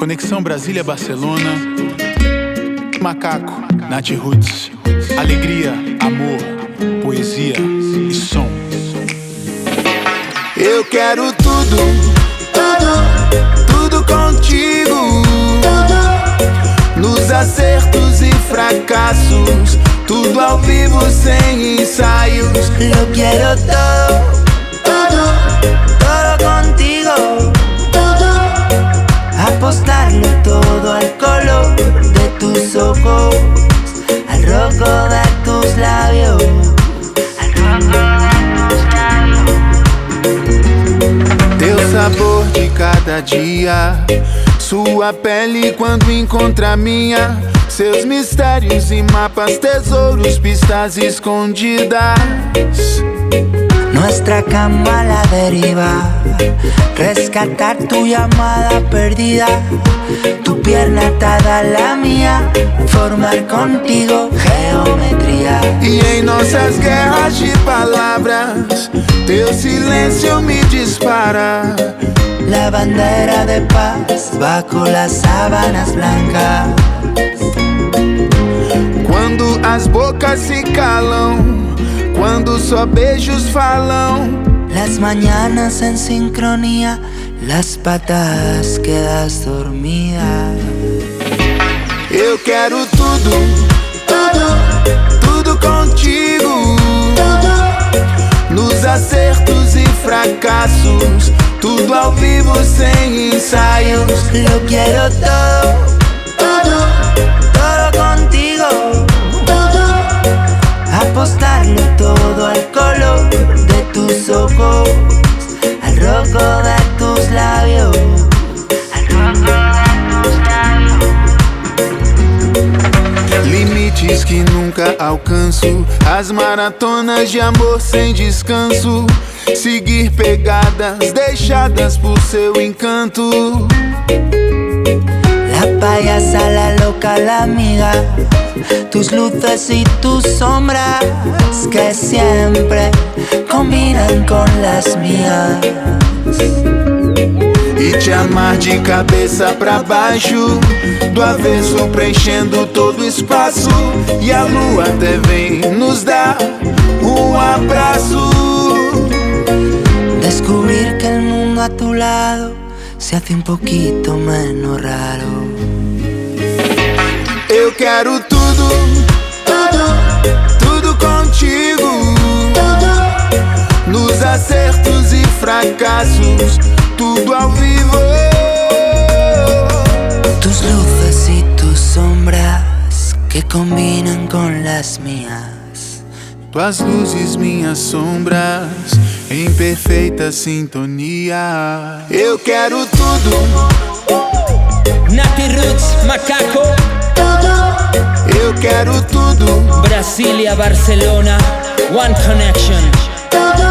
Conexão Brasília-Barcelona. Macaco, Nath Roots. Alegria, amor, poesia e som. Eu quero tudo, tudo, tudo contigo. Tudo. Nos acertos e fracassos, tudo ao vivo sem ensaios. Eu quero todo. Cada dia, sua pele quando encontra a minha. Seus mistérios e mapas, tesouros, pistas escondidas. Nuestra cama a la deriva. Rescatar tu llamada perdida. Tu pierna atada a la mía. Formar contigo geometría. E em nossas guerras de palavras, teu silêncio me dispara. La bandera de paz bajo las sábanas blancas. Quando as bocas se calam quando só beijos falam. Las mañanas en sincronía, las patas quedas dormida. Eu quero tudo, fracassos, tudo ao vivo sem ensaios. Eu quero todo. Que nunca alcanço, as maratonas de amor sem descanso. Seguir pegadas deixadas por seu encanto. La payasa, la loca, la amiga tus luces y tus sombras que siempre combinan con las mías. E te amar de cabeça pra baixo, do avesso preenchendo todo o espaço. E a lua até vem nos dar um abraço. Descubrir que el mundo a tu lado se hace un poquito menos raro. Eu quero tudo, tudo, tudo contigo. Tudo. Nos acertos e fracassos, tudo ao vivo. Tus luces y tus sombras que combinan con las mías. Tuas luzes, minhas sombras, em perfeita sintonia. Eu quero tudo. Nati Roots, macaco. Eu quero tudo. Brasília, Barcelona, One Connection. Emitiendo